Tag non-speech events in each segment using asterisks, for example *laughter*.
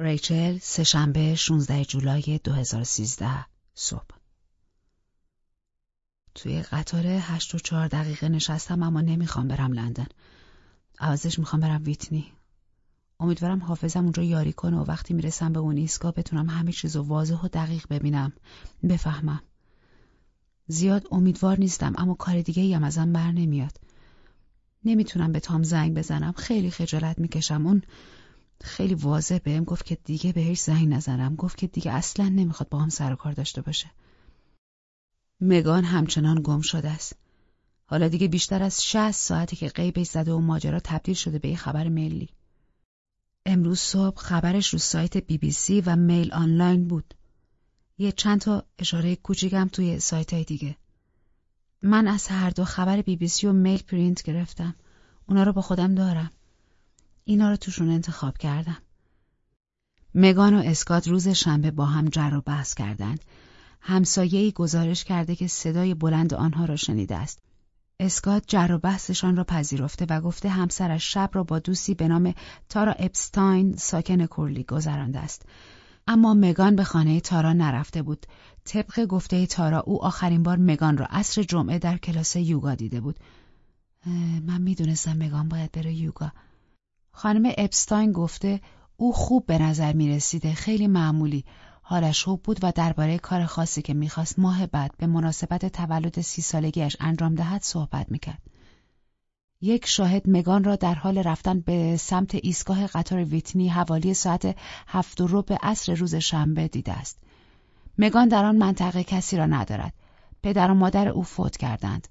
ریچل سهشنبه 16 جولای 2013 صبح توی قطار هشت و چهار دقیقه نشستم اما نمی‌خوام برم لندن. عوضش می‌خوام برم ویتنی. امیدوارم حافظم اونجا یاری کنه و وقتی می‌رسم به اون ایستگاه بتونم همه چیز و واضح و دقیق ببینم. بفهمم. زیاد امیدوار نیستم اما کار دیگه ای هم ازم بر نمیاد. نمی‌تونم به تام زنگ بزنم. خیلی خجالت می‌کشم. اون خیلی واضح بهم گفت که دیگه بهش زنگ نزنم. گفت که دیگه اصلا نمی‌خواد با هم سر و کار داشته باشه. مگان همچنان گم شده است. حالا دیگه بیشتر از شصت ساعتی که غیبش زده و ماجرا تبدیل شده به یه خبر ملی. امروز صبح خبرش رو سایت بی بی سی و میل آنلاین بود. یه چند تا اشاره کوچیکم توی سایت های دیگه. من از هر دو خبر بی بی سی و میل پرینت گرفتم. اونا رو با خودم دارم. اینا رو توشون انتخاب کردم. مگان و اسکات روز شنبه با هم جر و بحث کردند. همسایه‌ای گزارش کرده که صدای بلند آنها را شنیده است. اسکات جر و بحثشان را پذیرفته و گفته همسرش شب را با دوستی به نام تارا اپستاین ساکن کورلی گذرانده است. اما مگان به خانه تارا نرفته بود. طبق گفته تارا او آخرین بار مگان را عصر جمعه در کلاس یوگا دیده بود. من می‌دونستم مگان باید بره یوگا. خانم اپستاین گفته او خوب به نظر می رسیده خیلی معمولی حالش خوب بود و درباره کار خاصی که می‌خواست ماه بعد به مناسبت تولد سی سالگیش انجام دهد صحبت می‌کرد. یک شاهد مگان را در حال رفتن به سمت ایستگاه قطار ویتنی حوالی ساعت هفت و به عصر روز شنبه دیده است. مگان در آن منطقه کسی را ندارد. پدر و مادر او فوت کردند.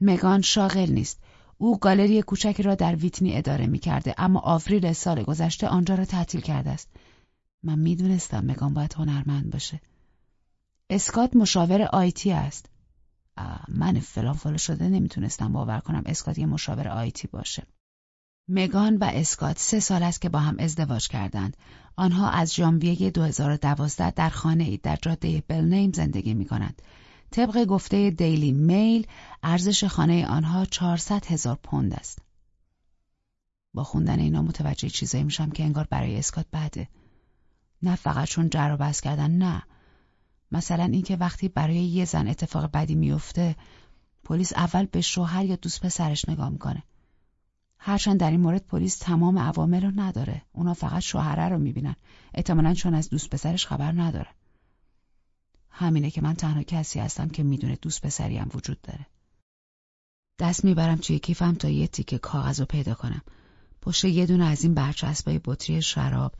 مگان شاغل نیست. او گالری کوچکی را در ویتنی اداره می کرده اما آوریل سال گذشته آنجا را تعطیل کرده است. من می‌دونستم مگان باید هنرمند باشه. اسکات مشاور آیتی است. من فلان فلان شده نمی‌تونستم باور کنم اسکات یه مشاور آیتی باشه. مگان و اسکات سه سال است که با هم ازدواج کردند. آنها از ژانویه 2012 در خانه ای در جاده بلنیم زندگی می کنند. طبق گفته دیلی میل ارزش خانه آنها 400 هزار پوند است. با خوندن اینا متوجه چیزایی میشم که انگار برای اسکات بده. نه فقط چون جر و بحث کردن نه. مثلا اینکه وقتی برای یه زن اتفاق بدی میفته پلیس اول به شوهر یا دوست پسرش نگاه می‌کنه. هرچند در این مورد پلیس تمام عوامل رو نداره. اونا فقط شوهره رو می‌بینن. احتمالا چون از دوست پسرش خبر نداره. همینه که من تنها کسی هستم که می‌دونه دوست پسری هم وجود داره دست می‌برم توی کیفم تا یه تیکه کاغذ رو پیدا کنم پشت یه دونه از این برچسبای بطری شراب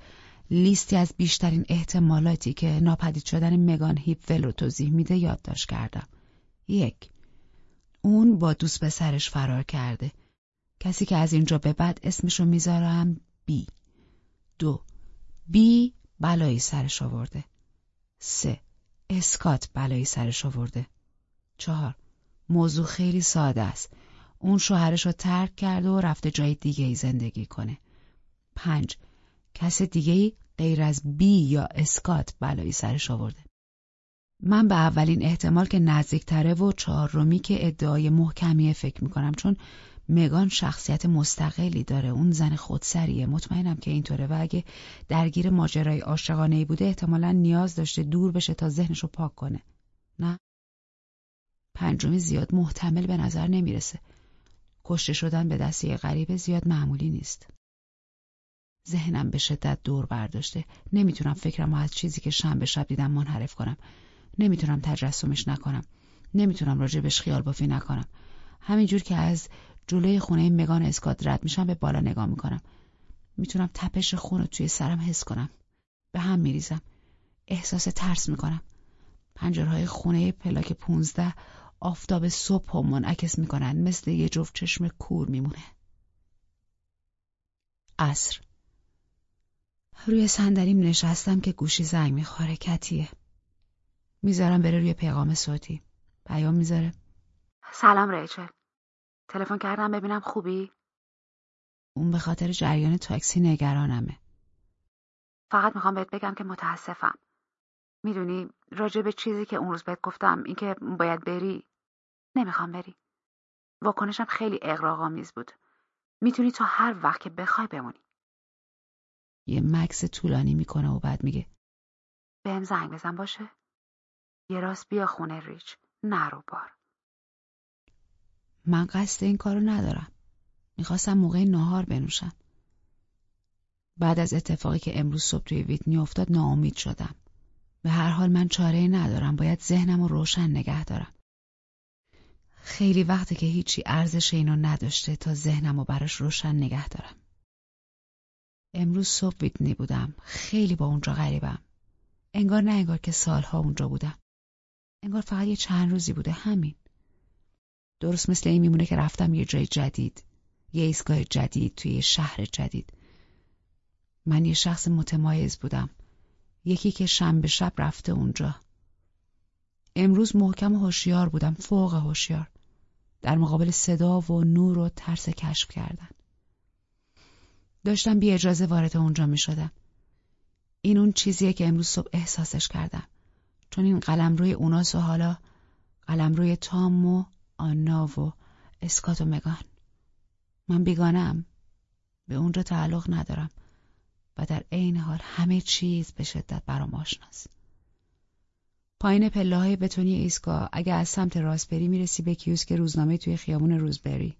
لیستی از بیشترین احتمالاتی که ناپدید شدن مگان هیپول رو توضیح میده یادداشت کردم. یک اون با دوست به سرش فرار کرده. کسی که از اینجا به بعد اسمشو می‌ذارم بی. دو بی بلایی سرش آورده. سه اسکات بلایی سرش آورده. چهار موضوع خیلی ساده است. اون شوهرش رو ترک کرده و رفته جای دیگه ای زندگی کنه. پنج کس دیگه غیر از بی یا اسکات بلایی سرش آورده. من به اولین احتمال که نزدیکتره و چهارمی که ادعای محکمیه فکر می‌کنم چون مگان شخصیت مستقلی داره. اون زن خودسریه. مطمئنم که اینطوره. و اگه درگیر ماجرای عاشقانه بوده احتمالا نیاز داشته دور بشه تا ذهنشو پاک کنه. نه؟ پنجمی زیاد محتمل به نظر نمی‌رسه. کشته شدن به دستی غریبه زیاد معمولی نیست. ذهنم به شدت دور برداشته. نمی‌تونم فکرم از چیزی که شنبه شب دیدم منحرف کنم. نمی‌تونم تجسمش نکنم. نمی‌تونم راجبش خیال بافی نکنم. همینجور که از جلوی خونه مگان اسکات رد میشم به بالا نگاه می‌کنم. می‌تونم تپش خون رو توی سرم حس کنم. به هم میریزم. احساس ترس می‌کنم. پنجرهای خونه پلاک پونزده آفتاب صبح و منعکس می‌کنن. مثل یه جفت چشم کور میمونه. عصر. روی صندلیم نشستم که گوشی زنگ می‌خوره. کتیه. می‌ذارم بره روی پیغام صوتی. پیام می‌ذاره. سلام ریچل. تلفن کردم ببینم خوبی؟ اون به خاطر جریان تاکسی نگرانمه. فقط می‌خوام بهت بگم که متاسفم. می‌دونی راجع به چیزی که اون روز بهت گفتم اینکه باید بری نمی‌خوام بری. واکنشم خیلی اغراق‌آمیز بود. می‌تونی تا هر وقت که بخوای بمونی. یه مکس طولانی می‌کنه و بعد میگه بهم زنگ بزن باشه. یه راست بیا خونه ریچ. نرو بار. من قصد این کارو ندارم. می‌خواستم موقع ناهار بنوشم. بعد از اتفاقی که امروز صبح توی ویتنی افتاد ناامید شدم. به هر حال من چاره ندارم باید ذهنم رو روشن نگه دارم. خیلی وقته که هیچی ارزش اینو نداشته تا ذهنم رو براش روشن نگه دارم. امروز صبح ویتنی بودم. خیلی با اونجا غریبم. انگار نه انگار که سالها اونجا بودم. انگار فقط یه چند روزی بوده همین. درست مثل این میمونه که رفتم یه جای جدید یه ایستگاه جدید توی یه شهر جدید. من یه شخص متمایز بودم. یکی که شنبه شب رفته اونجا. امروز محکم و هوشیار بودم فوق هوشیار. در مقابل صدا و نور و ترس کشف کردن. داشتم بی اجازه وارد اونجا می شدم. این اون چیزیه که امروز صبح احساسش کردم. چون این قلم روی اوناس و حالا قلم روی تام و آنا و اسکات و مگان. من بیگانم. به اونجا تعلق ندارم. و در عین حال همه چیز به شدت برام آشناست. پایین پله های بتونی ایستگاه اگه از سمت راست بری می‌رسی به کیوسک روزنامه توی خیابون روزبری.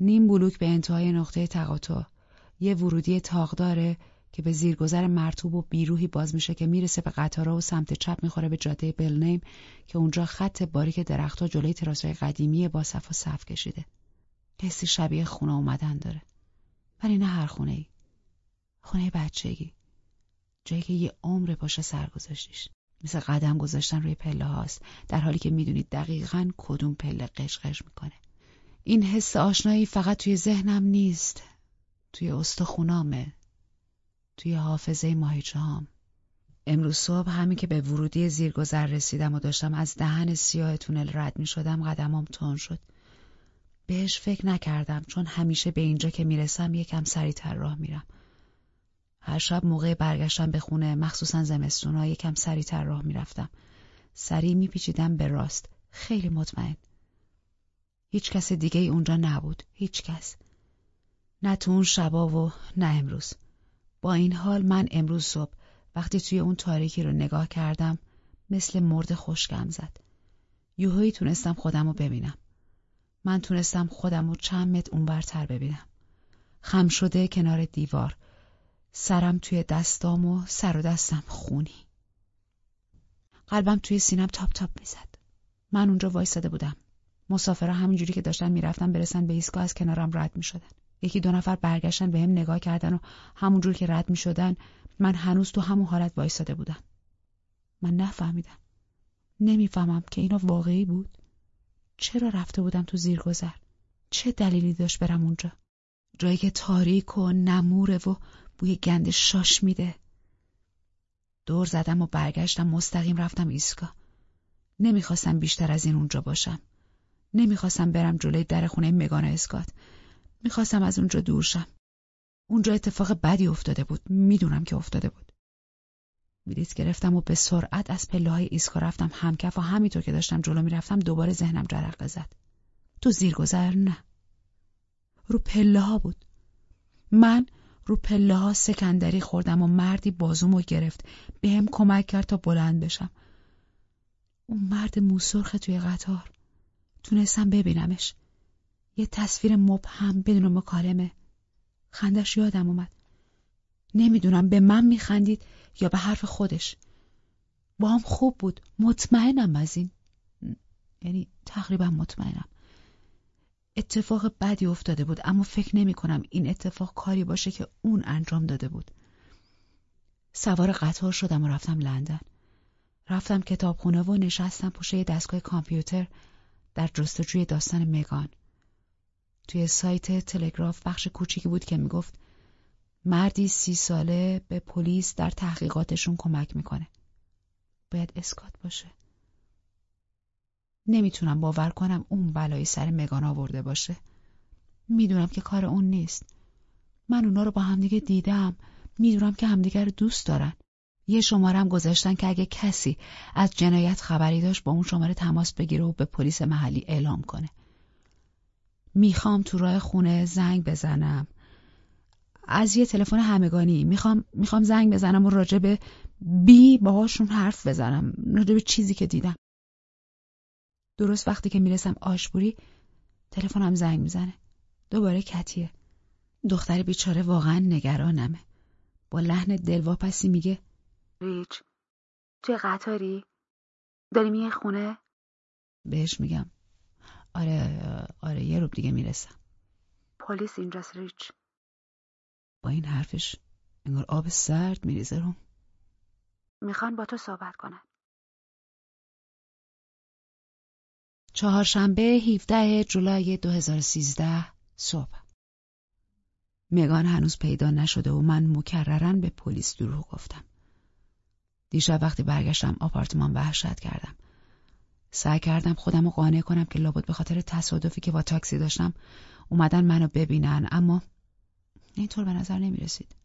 نیم بلوک به انتهای نقطه تقاطع. یه ورودی تاق داره که به زیرگذر مرتوب و بیروهی باز میشه که می‌رسه به قطارا و سمت چپ می‌خوره به جاده بلنیم که اونجا خط باریک درختها جلوی تراسای قدیمی با صف و صف کشیده. حسی شبیه خونه اومدن داره. ولی نه هر خونه ای. خونه بچگی. جایی که یه عمر پاش سر گذاشتیش. مثل قدم گذاشتن روی پله هاست در حالی که می‌دونید دقیقا کدوم پله قشقش می‌کنه. این حس آشنایی فقط توی ذهنم نیست. توی استخونامه توی حافظه ماهیچه هم. امروز صبح همین که به ورودی زیرگذر رسیدم و داشتم از دهن سیاه تونل رد می شدم قدمام تون شد. بهش فکر نکردم چون همیشه به اینجا که می‌رسم یکم سریعتر راه میرم. هر شب موقع برگشتم به خونه مخصوصا زمستونا یکم سریعتر راه می‌رفتم. سریع میپیچیدم به راست. خیلی مطمئن. هیچ کس دیگه ای اونجا نبود. هیچ کس. نه تو اون شبا و نه امروز. با این حال من امروز صبح وقتی توی اون تاریکی رو نگاه کردم مثل مرد خشکم زد. یوهایی تونستم خودم رو ببینم. من تونستم خودم رو چند متر اونورتر ببینم. خم شده کنار دیوار. سرم توی دستام و سر و دستم خونی. قلبم توی سینم تاپ تاپ می‌زد. من اونجا وایستاده بودم. مسافرها همینجوری که داشتن می‌رفتن برسن به ایستگاه از کنارم رد می‌شدن. یکی دو نفر برگشتن به هم نگاه کردن و همونجور که رد می شدن من هنوز تو همون حالت وایستاده بودم. من نفهمیدم. نمی‌فهمم که اینا واقعی بود. چرا رفته بودم تو زیرگذر؟ چه دلیلی داشت برم اونجا؟ جایی که تاریک و نموره و بوی گند شاش میده. دور زدم و برگشتم مستقیم رفتم ایستگاه. نمی‌خواستم بیشتر از این اونجا باشم. نمی‌خواستم برم جلوی در خونه مگان اسکات. می‌خواستم از اونجا دور شم. اونجا اتفاق بدی افتاده بود. می‌دونم که افتاده بود. بلیت گرفتم و به سرعت از پله های ایسکا رفتم همکف و همینطور که داشتم جلو می‌رفتم دوباره ذهنم جرقه زد. تو زیرگذر نه. رو پله ها بود. من رو پله ها سکندری خوردم و مردی بازومو گرفت. به هم کمک کرد تا بلند بشم. اون مرد موسرخ توی قطار. تونستم ببینمش. یه تصویر مبهم بدون مکالمه. خندش یادم اومد. نمی‌دونم به من میخندید یا به حرف خودش. با هم خوب بود. مطمئنم از این. یعنی تقریبا مطمئنم. اتفاق بدی افتاده بود اما فکر نمی کنم این اتفاق کاری باشه که اون انجام داده بود. سوار قطار شدم و رفتم لندن. رفتم کتابخونه و نشستم پشت دستگاه کامپیوتر در جستجوی داستان مگان. توی سایت تلگراف بخش کوچیکی بود که می‌گفت مردی سی ساله به پلیس در تحقیقاتشون کمک می‌کنه. باید اسکات باشه. نمی‌تونم باور کنم اون بلایی سر مگان آورده باشه. می‌دونم که کار اون نیست. من اونا رو با همدیگه دیدم. می‌دونم که همدیگه رو دوست دارن. یه شمارم گذاشتن که اگه کسی از جنایت خبری داشت با اون شماره تماس بگیره و به پلیس محلی اعلام کنه. می‌خوام تو راه خونه زنگ بزنم. از یه تلفن همگانی می‌خوام می‌خوام زنگ بزنم و راجع به بی باهاشون حرف بزنم. راجع به چیزی که دیدم. درست وقتی که می‌رسم آشپوری تلفنم زنگ می‌زنه. دوباره کتیه. دختر بیچاره واقعا نگرانمه. با لحن دلواپسی میگه ریچ چه قطاری؟ داری میه خونه؟ بهش میگم. آره آره یه روب دیگه می‌رسم پلیس اینجاست ریچ. با این حرفش انگار آب سرد میریزه رو. می‌خوان با تو صحبت کنن. چهارشنبه 17 جولای 2013 صبح. مگان هنوز پیدا نشده و من مکررن به پلیس دروغ گفتم. دیشب وقتی برگشتم آپارتمان وحشت کردم. سعی کردم خودم رو قانع کنم که لابد به خاطر تصادفی که با تاکسی داشتم اومدن منو ببینن اما اینطور به نظر نمی رسید.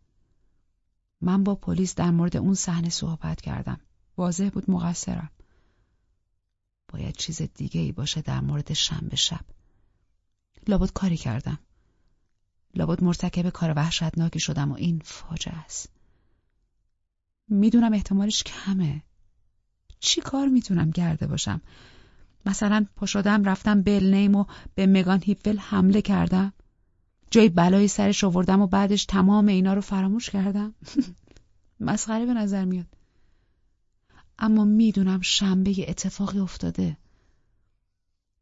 من با پلیس در مورد اون صحنه صحبت کردم. واضح بود مقصرم. باید چیز دیگه ای باشه در مورد شنبه شب. لابد کاری کردم. لابد مرتکب کار وحشتناکی شدم و این فاجعه است. می‌دونم احتمالش کمه. چی کار می‌تونم کرده باشم؟ مثلا پاشدم رفتم بل نیم و به مگان هیپفل حمله کردم؟ جای بلایی سرش آوردم و بعدش تمام اینا رو فراموش کردم. *laughs* مسخره به نظر میاد. اما می‌دونم شنبه اتفاقی افتاده.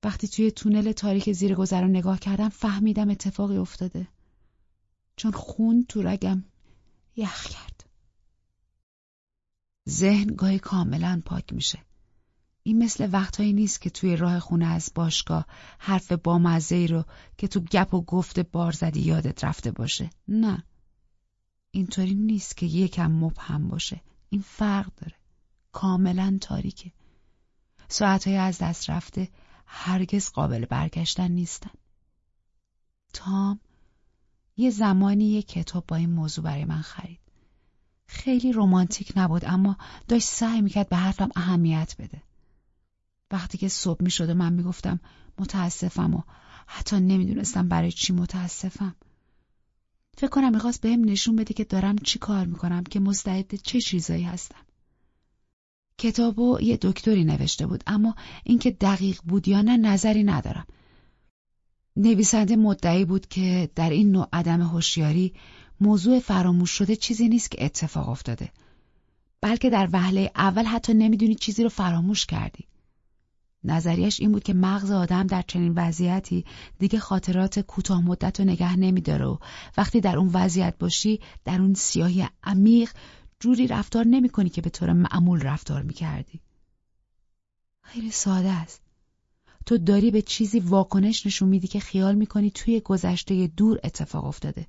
وقتی توی تونل تاریک زیر گذر رو نگاه کردم فهمیدم اتفاقی افتاده. چون خون تو رگم یخ کرد. ذهن گاهی کاملا پاک میشه. این مثل وقتهایی نیست که توی راه خونه از باشگاه حرف بامزه رو که تو گپ و گفت بار زدی یادت رفته باشه. نه. اینطوری نیست که یکم مبهم باشه. این فرق داره. کاملا تاریکه. ساعتهای از دست رفته هرگز قابل برگشتن نیستن. تام یه زمانی یه کتاب با این موضوع برای من خرید. خیلی رومانتیک نبود اما داشت سعی می‌کرد به حرفم اهمیت بده وقتی که صبح می شد و من می‌گفتم متاسفم و حتی نمی‌دونستم برای چی متاسفم. فکر کنم می‌خواست بهم نشون بده که دارم چی کار می‌کنم که مستعد چه چیزایی هستم. کتابو یه دکتری نوشته بود اما اینکه دقیق بود یا نه نظری ندارم. نویسنده مدعی بود که در این نوع عدم هوشیاری موضوع فراموش شده چیزی نیست که اتفاق افتاده بلکه در وهله اول حتی نمی‌دونی چیزی رو فراموش کردی نظریش این بود که مغز آدم در چنین وضعیتی دیگه خاطرات کوتاه مدت رو نگه نمیداره و وقتی در اون وضعیت باشی در اون سیاهی عمیق جوری رفتار نمی که به طور معمول رفتار می‌کردی. خیلی ساده است. تو داری به چیزی واکنش نشون میدی که خیال می‌کنی توی گذشته دور اتفاق افتاده.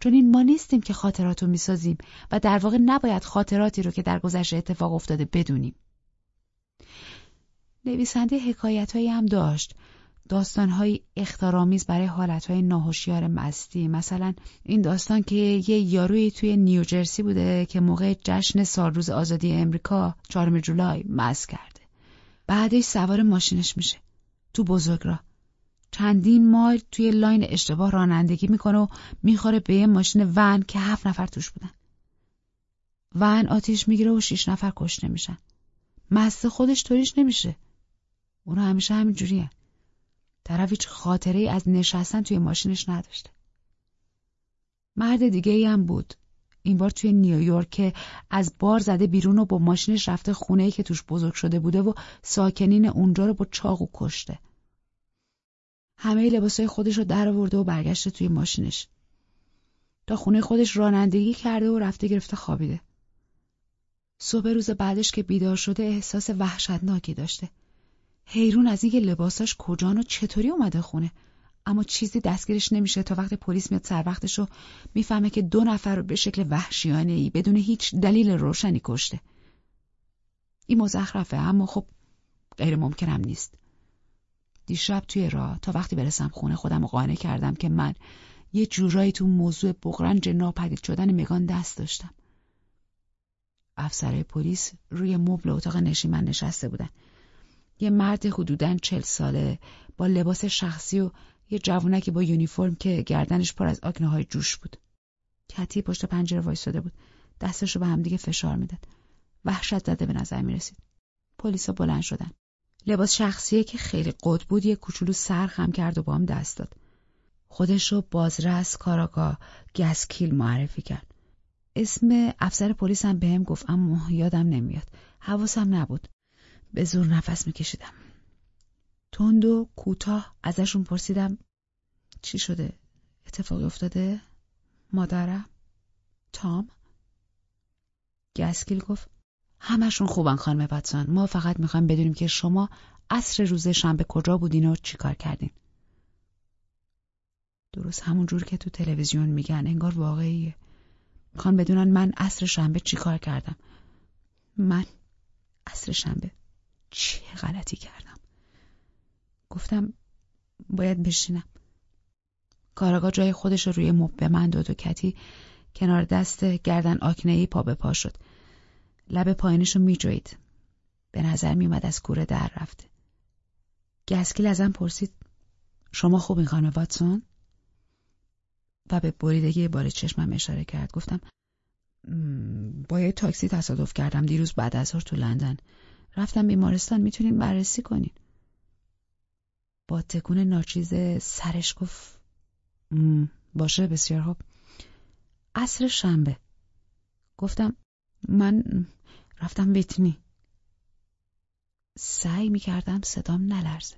چون این ما نیستیم که خاطرات رو می‌سازیم و در واقع نباید خاطراتی رو که در گذشته اتفاق افتاده بدونیم. نویسنده حکایت هم داشت. داستانهای اختارآمیز برای حالتهای ناهوشیار مستی. مثلا این داستان که یه یاروی توی نیوجرسی بوده که موقع جشن سالروز آزادی امریکا چهارم جولای مست کرده. بعدش سوار ماشینش میشه. تو بزرگراه. چندین مایل توی لاین اشتباه رانندگی می‌کنه و می‌خوره به یه ماشین ون که هفت نفر توش بودن ون آتیش می‌گیره و شیش نفر کشته میشن مسته خودش طوریش نمیشه اونا همیشه همین جوریه. طرف هیچ خاطره ای از نشستن توی ماشینش نداشته. مرد دیگه ای هم بود. این بار توی نیویورک که از بار زده بیرون و با ماشینش رفته خونه ای که توش بزرگ شده بوده و ساکنین اونجا رو با چاقو کشته. همه لباسای خودش رو در آورده و برگشته توی ماشینش. تا خونه خودش رانندگی کرده و رفته گرفته خوابیده. صبح روز بعدش که بیدار شده احساس وحشتناکی داشته. حیرون از اینکه لباساش کجان و چطوری اومده خونه اما چیزی دستگیرش نمیشه تا وقت پلیس میاد سر وقتش رو می‌فهمه که دو نفر رو به شکل وحشیانه ای بدون هیچ دلیل روشنی کشته این مزخرفه اما خب غیر ممکنم نیست دیشب توی راه تا وقتی برسم خونه خودم قانع کردم که من یه جورایی تو موضوع بغرنج ناپدید شدن مگان دست داشتم. افسرهای پلیس روی مبل اتاق نشیمن نشسته بودن. یه مرد حدوداً چل ساله با لباس شخصی و یه جوونکی با یونیفرم که گردنش پر از آکنه های جوش بود. کتی پشت پنجره وایستاده بود. دستش رو به همدیگه فشار می‌داد. وحشت زده به نظر می رسید پلیسا بلند شدن. لباس شخصیه که خیلی قد بود یه کوچولو سر خم کرد و با هم دست داد. خودش رو بازرس کاراگاه گسکیل معرفی کرد. اسم افسر پلیس هم بهم گفت اما یادم نمیاد. حواسم نبود. به زور نفس میکشیدم. تند و کوتاه ازشون پرسیدم چی شده؟ اتفاقی افتاده؟ مادرم؟ تام؟ گسکیل گفت همشون خوبن خانم واتسون. ما فقط می‌خوایم بدونیم که شما عصر روز شنبه کجا بودین و چیکار کردین. درست همون جور که تو تلویزیون میگن. انگار واقعیه. می‌خوان بدونن من عصر شنبه چیکار کردم. من عصر شنبه چه غلطی کردم. گفتم باید بشینم. کاراگاه جای خودش رو روی مب به من داد و کتی کنار دست گردن آکنه ای پا به پا شد. لب پایینش رو میجوید. به نظر میومد از کوره در رفته گسکیل ازم پرسید شما خوبین خانم واتسون؟ و به بریدگی بار چشمم اشاره کرد. گفتم با یه تاکسی تصادف کردم دیروز بعد از تو لندن. رفتم بیمارستان می‌تونین بررسی کنین. با تکون ناچیز سرش گفت باشه بسیار خوب. عصر شنبه. گفتم من رفتم ویتنی. سعی می‌کردم صدام نلرزه.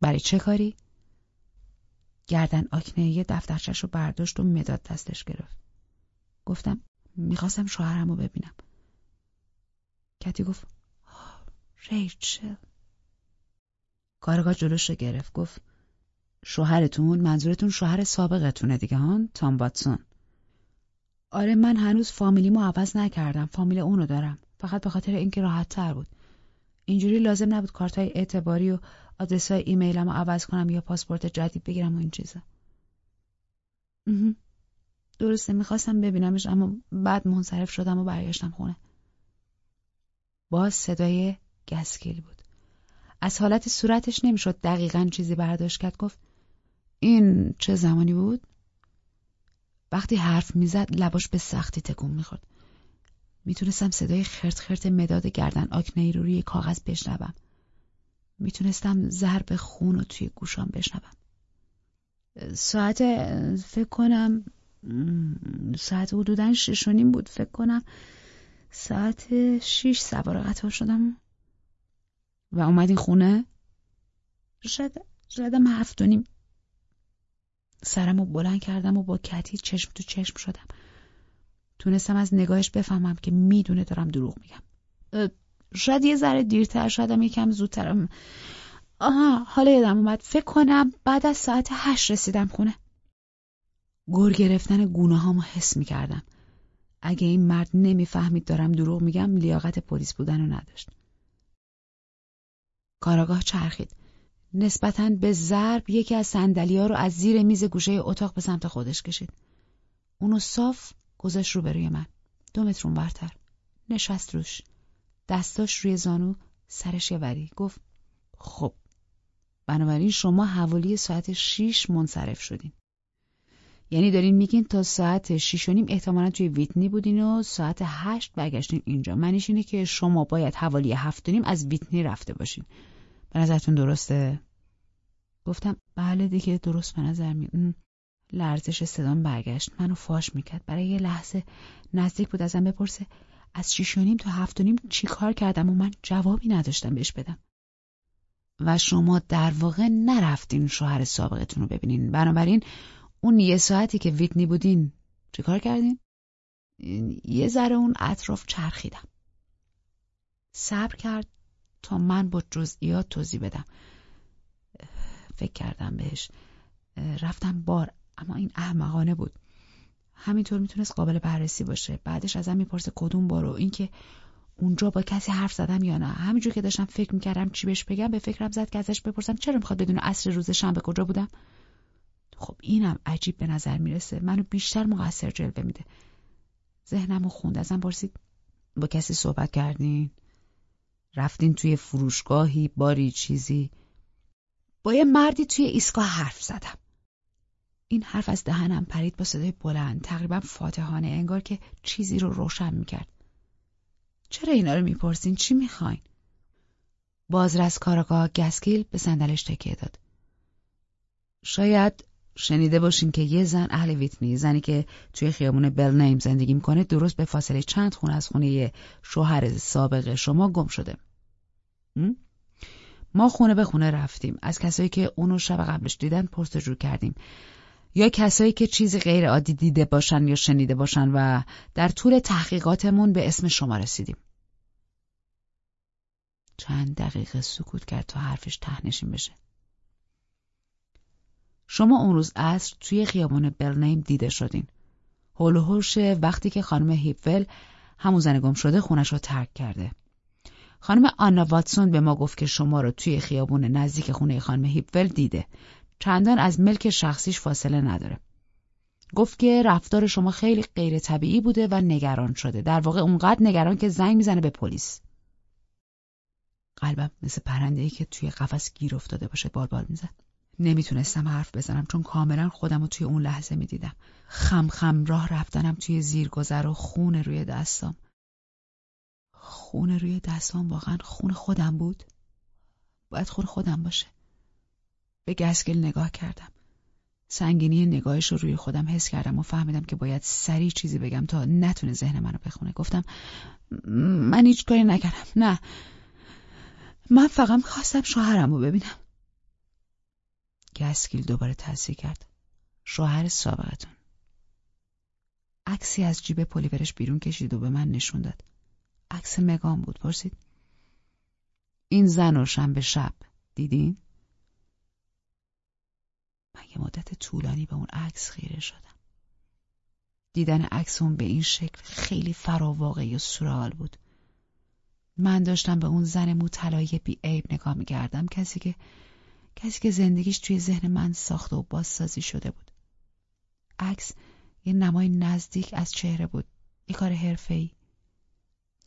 برای چه کاری؟ گردن آکنه یه دفترچش رو برداشت و مداد دستش گرفت. گفتم می‌خواستم شوهرم رو ببینم. کتی گفت ریچل. کارگاه جلوش رو گرفت. گفت شوهرتون منظورتون شوهر سابقتونه دیگه هان تام باتسون آره من هنوز فامیلیمو عوض نکردم. فامیل اونو دارم. فقط به خاطر اینکه راحت تر بود. اینجوری لازم نبود کارت های اعتباری و آدرس های ایمیلم رو عوض کنم یا پاسپورت جدید بگیرم و این چیزا. درسته می‌خواستم ببینمش اما بعد منصرف شدم و برگشتم خونه. باز صدای گسکیل بود. از حالت صورتش نمی‌شد دقیقا چیزی برداشت کرد. گفت این چه زمانی بود؟ وقتی حرف می‌زد لباش به سختی تکون می‌خورد. می‌تونستم صدای خرت خرت مداد گردن آکنه رو روی کاغذ بشنوم. می‌تونستم ضرب خون رو توی گوشام بشنوم. ساعت فکر کنم ساعت حدودا شش بود فکر کنم. ساعت شیش سوار قطار شدم. و اومدین خونه؟ شاید شایدم هفت و نیم. سرم رو بلند کردم و با کتی چشم تو چشم شدم. تونستم از نگاهش بفهمم که می‌دونه دارم دروغ میگم. شاید یه ذره دیرتر شدم یکم زودترم. آها حالا یادم اومد. فکر کنم بعد از ساعت هشت رسیدم خونه. گر گرفتن گونه هامو حس می‌کردم. اگه این مرد نمی‌فهمید دارم دروغ میگم لیاقت پلیس بودن رو نداشت. کاراگاه چرخید. نسبتا به ضرب یکی از سندلیا رو از زیر میز گوشه اتاق به سمت خودش کشید. اونو صاف گذاشت رو بروی من. دو متر برتر نشست روش. دستاش روی زانو سرش یه وری. گفت خب. بنابراین شما حوالی ساعت شیش منصرف شدین. یعنی دارین میگین تا ساعت شیش و نیم احتمالا توی ویتنی بودین و ساعت هشت برگشتین اینجا. منیش اینه که شما باید حوالی هفت و نیم از ویتنی رفته باشین. به نظرتون درسته؟ گفتم بله دیگه درست به نظر می لرزش صدام برگشت. منو فاش می‌کرد. برای یه لحظه نزدیک بود ازم بپرسه از شیش و نیم تا هفت و نیم چی کار کردم و من جوابی نداشتم بهش بدم. و شما در واقع نرفتین شوهر سابقتون رو ببینین. بنابراین اون یه ساعتی که ویتنی بودین چی کار کردین؟ یه ذره اون اطراف چرخیدم. صبر کرد. تا من با جزئیات توضیح بدم. فکر کردم بهش. رفتم بار اما این احمقانه بود. همینطور می‌تونست قابل بررسی باشه. بعدش ازم می‌پرسه کدوم بارو اینکه اونجا با کسی حرف زدم یا نه. همینجور که داشتم فکر می‌کردم چی بهش بگم به فکرم زد که ازش بپرسم چرا می‌خواد بدون اصر روز شنبه کجا بودم؟ خب اینم عجیب به نظر می‌رسه. منو بیشتر مقصر جلوه میده. ذهنم خوند. ازم پرسید با کسی صحبت کردین؟ رفتین توی فروشگاهی باری چیزی. با یه مردی توی ایستگاه حرف زدم. این حرف از دهنم پرید با صدای بلند تقریبا فاتحانه انگار که چیزی رو روشن می‌کرد. چرا اینا رو می‌پرسین؟ چی می‌خواین؟ بازرس کاراگاه گسکیل به صندلش تکیه داد. شاید شنیده باشین که یه زن اهل ویتنی زنی که توی خیابون بلنیم زندگی می‌کنه درست به فاصله چند خونه از خونه شوهر سابق شما گم شده. ما خونه به خونه رفتیم. از کسایی که اونو شب قبلش دیدن پرسجو کردیم. یا کسایی که چیزی غیر عادی دیده باشن یا شنیده باشن و در طول تحقیقاتمون به اسم شما رسیدیم. چند دقیقه سکوت کرد تا حرفش تهنشین بشه. شما اون روز عصر توی خیابان بلنیم دیده شدین. هول وقتی که خانم هیپول همون زن گم شده خونش رو ترک کرده. خانم آنا واتسون به ما گفت که شما رو توی خیابون نزدیک خونه خانم هیپول دیده. چندان از ملک شخصیش فاصله نداره. گفت که رفتار شما خیلی غیر طبیعی بوده و نگران شده. در واقع اونقدر نگران که زنگ می‌زنه به پلیس. قلبم مثل پرنده ای که توی قفس گیر افتاده باشه بال می‌زد. نمی‌تونستم حرف بزنم چون کاملا خودم رو توی اون لحظه می‌دیدم. خم خم راه رفتنم توی زیرگذر و خون روی دستام. خون روی دستام واقعا خون خودم بود؟ باید خون خودم باشه. به گسگل نگاه کردم. سنگینی نگاهش رو روی خودم حس کردم و فهمیدم که باید سریع چیزی بگم تا نتونه ذهن منو بخونه. گفتم من هیچ کاری نکردم. نه. من فقط خواستم شوهرم رو ببینم. گسکیل دوباره تصحیح کرد. شوهر سابقتون. عکسی از جیب پلیورش بیرون کشید و به من نشون داد. عکس مگان بود پرسید. این زن رو شنبه شب دیدین؟ من یه مدت طولانی به اون عکس خیره شدم. دیدن عکس اون به این شکل خیلی فراواقعی و سورال بود. من داشتم به اون زن مو طلایی بی عیب نگاه می‌کردم کسی که کسی که زندگیش توی ذهن من ساخته و بازسازی شده بود. عکس یه نمای نزدیک از چهره بود. یه کار حرفه‌ای.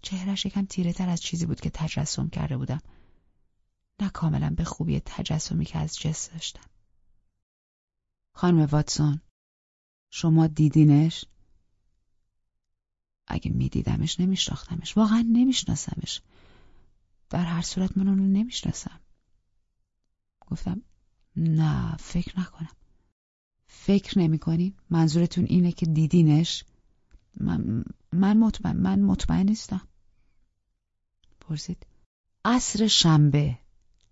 چهرش یکم تیره تر از چیزی بود که تجسم کرده بودم. نه کاملا به خوبی تجسمی که از جس داشتم. خانم واتسون شما دیدینش؟ اگه میدیدمش نمیشناختمش. واقعا نمیشناسمش. در هر صورت من اونو نمی‌شناسم. گفتم نه فکر نکنم. فکر نمی منظورتون اینه که دیدینش؟ من, من مطمئن من مطمئن نیستم. پرسید. عصر شنبه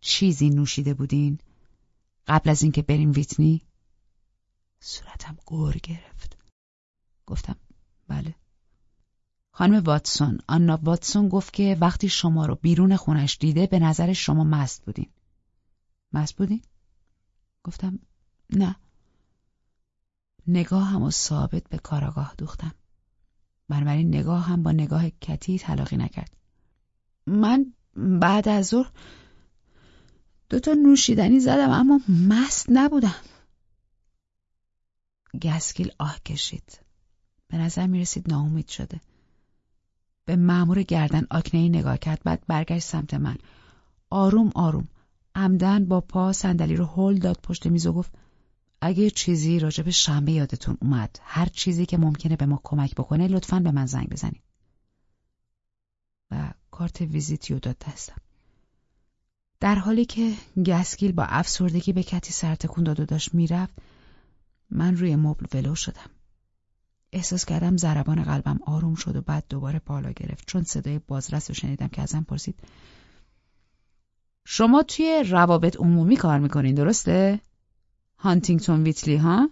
چیزی نوشیده بودین؟ قبل از اینکه بریم ویتنی؟ صورتم گور گرفت. گفتم بله. خانم واتسون آنا واتسون گفت که وقتی شما رو بیرون خونش دیده به نظر شما مست بودین. مست بودین؟ گفتم نه. نگاه هم و ثابت به کاراگاه دوختم. بنابراین نگاه هم با نگاه کتی تلاقی نکرد. من بعد از ظهر دوتا نوشیدنی زدم اما مست نبودم. گسکیل آه کشید. به نظر می رسید ناامید شده. به مأمور گردن آکنه نگاه کرد بعد برگشت سمت من. آروم آروم. عمدن با پا صندلی رو هل داد پشت میز و گفت اگه چیزی راجع به شنبه یادتون اومد هر چیزی که ممکنه به ما کمک بکنه لطفا به من زنگ بزنید. و کارت ویزیتی رو داد دستم در حالی که گسکیل با افسردگی به کتی سرتکون داد و داشت می‌رفت من روی مبل ولو شدم احساس کردم ضربان قلبم آروم شد و بعد دوباره بالا گرفت چون صدای بازرس رو شنیدم که ازم پرسید شما توی روابط عمومی کار می‌کنین درسته؟ هانتینگتون ویتلی ها؟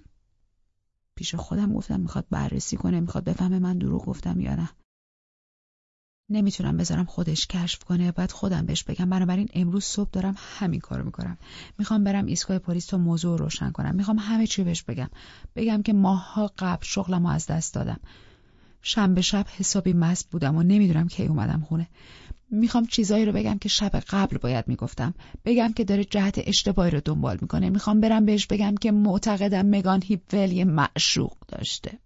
پیش خودم گفتم می‌خواد بررسی کنه می‌خواد بفهمه من دروغ گفتم یا نه نمی‌تونم بذارم خودش کشف کنه باید خودم بهش بگم. بنابراین امروز صبح دارم همین کارو می‌کنم. می‌خوام برم ایستگاه پلیس تا موضوع روشن کنم. می‌خوام همه چی بهش بگم. بگم که ماهها قبل شغلمو از دست دادم. شنبه شب حسابی مست بودم و نمی‌دونم کی اومدم خونه. می‌خوام چیزایی رو بگم که شب قبل باید می‌گفتم. بگم که داره جهت اشتباهی رو دنبال می‌کنه. می‌خوام برم بهش بگم که معتقدم مگان هیپول یه معشوق داشته.